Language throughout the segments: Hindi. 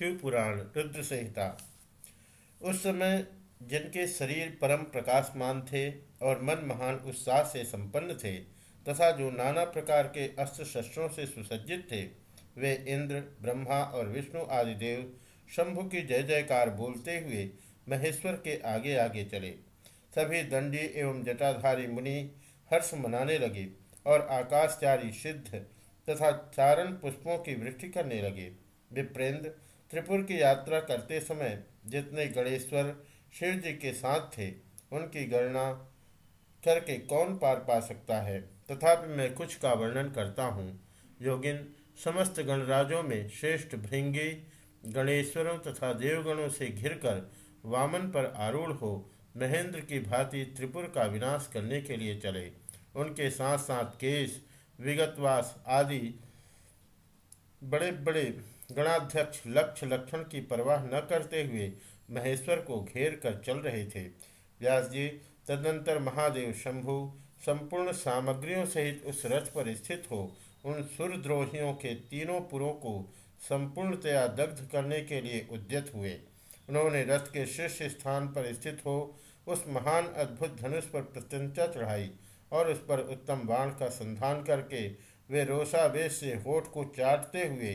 शिव पुराण रुद्र संहिता। उस समय जिनके शरीर परम प्रकाशमान थे और मन महान उत्साह से संपन्न थे, तथा जो नाना प्रकार के अस्त्र शस्त्रों से सुसज्जित थे, वे इंद्र, ब्रह्मा और विष्णु आदि देव शंभु की जय जयकार बोलते हुए महेश्वर के आगे आगे चले। सभी दंडी एवं जटाधारी मुनि हर्ष मनाने लगे और आकाशचारी सिद्ध तथा चारण पुष्पों की वृष्टि करने लगे। विप्रेंद्र त्रिपुर की यात्रा करते समय जितने गणेश्वर शिव जी के साथ थे, उनकी गणना करके कौन पार पा सकता है? तथापि मैं कुछ का वर्णन करता हूँ। योगिन, समस्त गणराजों में श्रेष्ठ भृंगी, गणेश्वरों तथा देवगणों से घिरकर वामन पर आरूढ़ हो, महेंद्र की भांति त्रिपुर का विनाश करने के लिए चले। उनके साथ साथ केश, विगतवास आदि बड़े बड़े गणाध्यक्ष लक्ष्य लक्षण की परवाह न करते हुए महेश्वर को घेर कर चल रहे थे। व्यास जी, तदनंतर महादेव शंभु, संपूर्ण सामग्रियों सहित उस रथ पर स्थित हो, उन सुरद्रोहियों के तीनों पुरों को संपूर्णतया दग्ध करने के लिए उद्यत हुए। उन्होंने रथ के शीर्ष स्थान पर स्थित हो, उस महान अद्भुत धनुष पर प्रत्यंता चढ़ाई और उस पर उत्तम बाण का संधान करके वे रोषावेश से होठ को चाटते हुए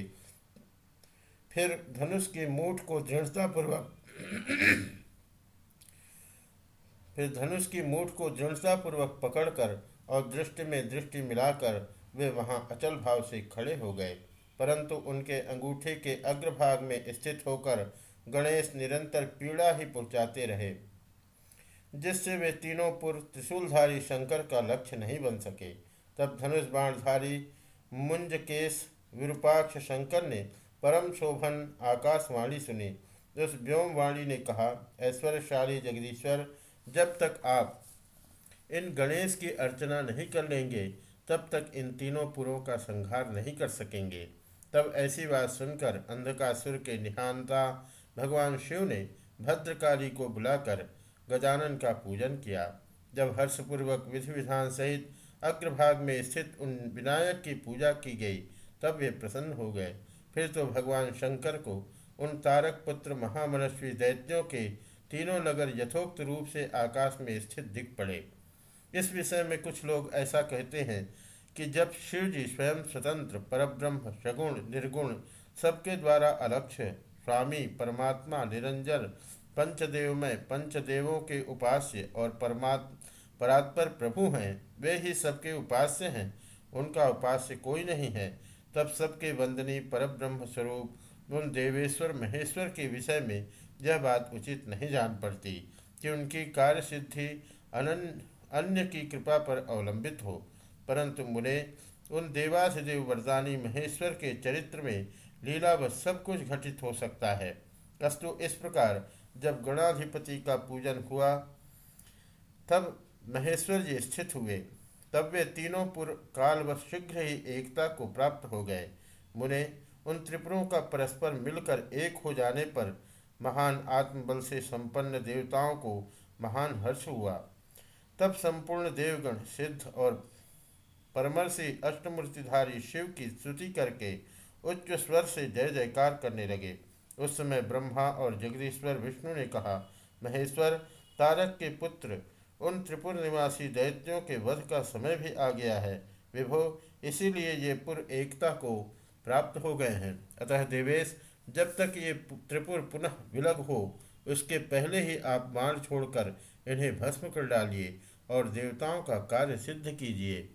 फिर धनुष की मूठ को दृढ़तापूर्वक फिर धनुष की मूठ को दृढ़तापूर्वक पकड़कर और दृष्टि में दृष्टि मिलाकर वे वहाँ अचल भाव से खड़े हो गए। परंतु उनके अंगूठे के अग्रभाग में स्थित होकर गणेश निरंतर पीड़ा ही पहुंचाते रहे, जिससे वे तीनों पुर त्रिशूलधारी शंकर का लक्ष्य नहीं बन सके। तब धनुष बाणधारी मुंजकेश विरूपाक्ष शंकर ने परम शोभन आकाशवाणी सुनी। उस व्योमवाणी ने कहा, ऐश्वर्यशाली जगदीश्वर, जब तक आप इन गणेश की अर्चना नहीं कर लेंगे, तब तक इन तीनों पुरों का संहार नहीं कर सकेंगे। तब ऐसी बात सुनकर अंधकासुर के निहानता भगवान शिव ने भद्रकाली को बुलाकर गजानन का पूजन किया। जब हर्षपूर्वक विधि विधान सहित अग्रभाग में स्थित उन विनायक की पूजा की गई, तब वे प्रसन्न हो गए। फिर तो भगवान शंकर को उन तारक पुत्र महामनस्वी दैत्यों के तीनों नगर यथोक्त रूप से आकाश में स्थित दिख पड़े। इस विषय में कुछ लोग ऐसा कहते हैं कि जब शिव जी स्वयं स्वतंत्र, परब्रह्म सगुण निर्गुण सबके द्वारा अलक्ष्य, स्वामी, परमात्मा, निरंजन, पंचदेवमय, पंचदेवों के उपास्य और परमात्मा परात्पर प्रभु हैं, वे ही सबके उपास्य हैं। उनका उपास्य कोई नहीं है। तब सबके वंदनी परब्रह्म स्वरूप उन देवेश्वर, महेश्वर के विषय में यह बात उचित नहीं जान पड़ती कि उनकी कार्य सिद्धि अन्य की कृपा पर अवलंबित हो। परंतु मुने, उन देवाधिदेव वरदानी महेश्वर के चरित्र में लीला व सब कुछ घटित हो सकता है। अस्तु, इस प्रकार जब गणाधिपति का पूजन हुआ, तब महेश्वर जी स्थित हुए। तब वे तीनों पुर काल व शीघ्र ही एकता को प्राप्त हो गए। मुने उन त्रिपुरों का परस्पर मिलकर एक हो जाने पर महान आत्मबल से संपन्न देवताओं को महान हर्ष हुआ। तब संपूर्ण देवगण सिद्ध और परमर्षि अष्टमूर्तिधारी शिव की स्तुति करके उच्च स्वर से जय जयकार करने लगे। उस समय ब्रह्मा और जगदीश्वर विष्णु ने कहा, महेश्वर, तारक के पुत्र उन त्रिपुर निवासी दैत्यों के वध का समय भी आ गया है। विभो, इसीलिए ये पुर एकता को प्राप्त हो गए हैं। अतः देवेश, जब तक ये त्रिपुर पुनः विलग हो, उसके पहले ही आप मार छोड़कर इन्हें भस्म कर डालिए और देवताओं का कार्य सिद्ध कीजिए।